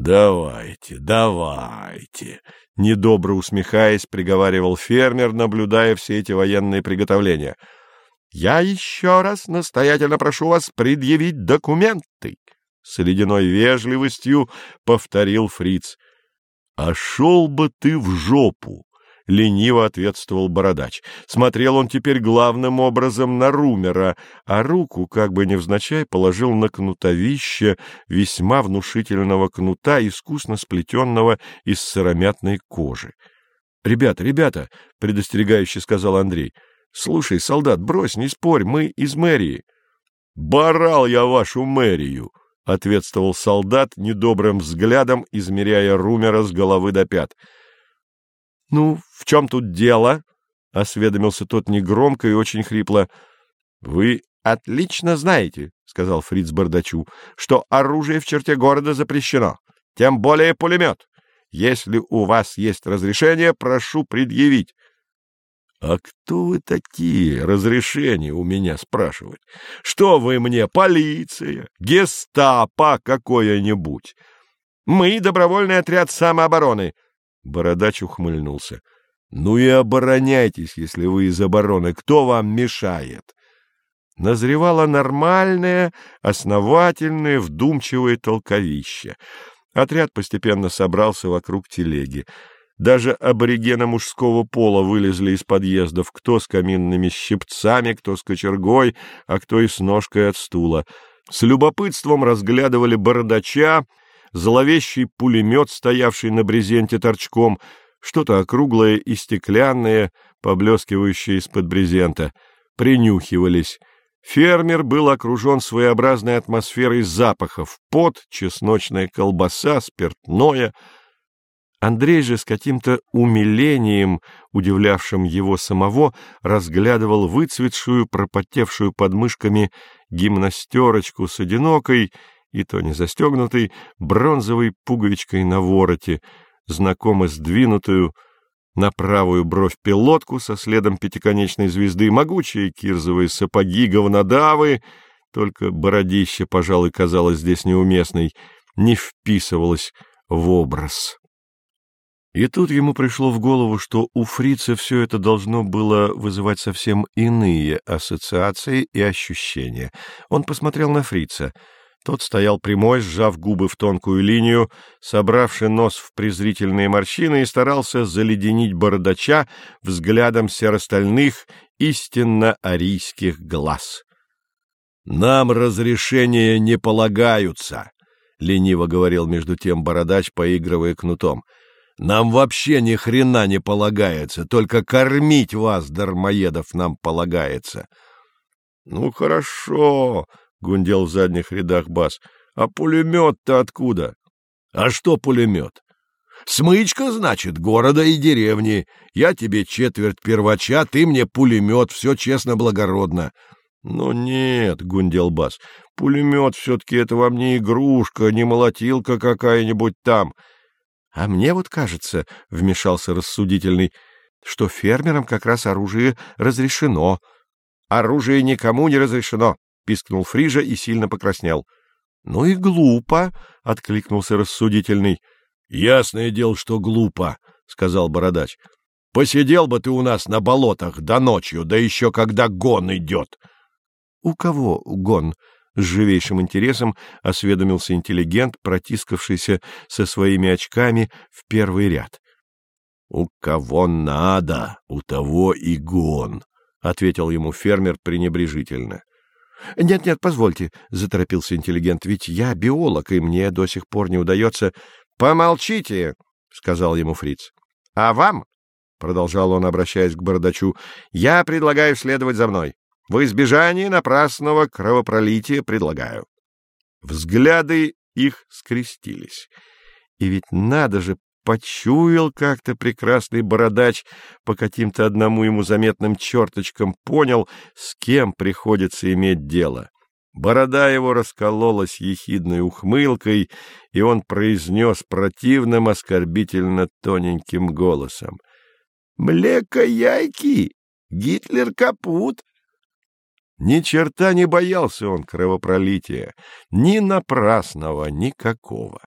Давайте, давайте, недобро усмехаясь, приговаривал фермер, наблюдая все эти военные приготовления. Я еще раз настоятельно прошу вас предъявить документы, с ледяной вежливостью повторил фриц. А шел бы ты в жопу, — лениво ответствовал бородач. Смотрел он теперь главным образом на Румера, а руку, как бы невзначай, положил на кнутовище весьма внушительного кнута, искусно сплетенного из сыромятной кожи. — Ребята, ребята, — предостерегающе сказал Андрей, — слушай, солдат, брось, не спорь, мы из мэрии. — Барал я вашу мэрию! — ответствовал солдат недобрым взглядом, измеряя Румера с головы до пят. —— Ну, в чем тут дело? — осведомился тот негромко и очень хрипло. — Вы отлично знаете, — сказал Фриц Бардачу, — что оружие в черте города запрещено, тем более пулемет. Если у вас есть разрешение, прошу предъявить. — А кто вы такие, разрешение у меня спрашивать? Что вы мне, полиция, гестапо какое-нибудь? Мы добровольный отряд самообороны. — Бородач ухмыльнулся. — Ну и обороняйтесь, если вы из обороны. Кто вам мешает? Назревало нормальное, основательное, вдумчивое толковище. Отряд постепенно собрался вокруг телеги. Даже аборигены мужского пола вылезли из подъездов, кто с каминными щипцами, кто с кочергой, а кто и с ножкой от стула. С любопытством разглядывали бородача, зловещий пулемет, стоявший на брезенте торчком, что-то округлое и стеклянное, поблескивающее из-под брезента. Принюхивались. Фермер был окружен своеобразной атмосферой запахов — пот, чесночная колбаса, спиртное. Андрей же с каким-то умилением, удивлявшим его самого, разглядывал выцветшую, пропотевшую под мышками гимнастерочку с одинокой и то не застегнутый, бронзовой пуговичкой на вороте, знакомо сдвинутую на правую бровь пилотку со следом пятиконечной звезды, могучие кирзовые сапоги, говнодавы, только бородище, пожалуй, казалось здесь неуместной, не вписывалось в образ. И тут ему пришло в голову, что у фрица все это должно было вызывать совсем иные ассоциации и ощущения. Он посмотрел на фрица — тот стоял прямой, сжав губы в тонкую линию, собравший нос в презрительные морщины и старался заледенить бородача взглядом серостальных, истинно арийских глаз. — Нам разрешения не полагаются, — лениво говорил между тем бородач, поигрывая кнутом. — Нам вообще ни хрена не полагается, только кормить вас, дармоедов, нам полагается. — Ну, хорошо, — гундел в задних рядах бас. — А пулемет-то откуда? — А что пулемет? — Смычка, значит, города и деревни. Я тебе четверть первача, ты мне пулемет, все честно-благородно. — Ну нет, — гундел бас, — пулемет все-таки это вам не игрушка, не молотилка какая-нибудь там. — А мне вот кажется, — вмешался рассудительный, — что фермерам как раз оружие разрешено. — Оружие никому не разрешено, пискнул Фрижа и сильно покраснел. — Ну и глупо, — откликнулся рассудительный. — Ясное дело, что глупо, — сказал бородач. — Посидел бы ты у нас на болотах до ночью, да еще когда гон идет. — У кого гон? — с живейшим интересом осведомился интеллигент, протискавшийся со своими очками в первый ряд. — У кого надо, у того и гон, — ответил ему фермер пренебрежительно. «Нет, нет, позвольте», — заторопился интеллигент, — «ведь я биолог, и мне до сих пор не удается...» «Помолчите», — сказал ему фриц. «А вам, — продолжал он, обращаясь к бородачу, — я предлагаю следовать за мной. В избежание напрасного кровопролития предлагаю». Взгляды их скрестились. И ведь надо же почуял как-то прекрасный бородач по каким-то одному ему заметным черточкам, понял, с кем приходится иметь дело. Борода его раскололась ехидной ухмылкой, и он произнес противным, оскорбительно тоненьким голосом. — Млеко-яйки! Гитлер капут! Ни черта не боялся он кровопролития, ни напрасного, никакого.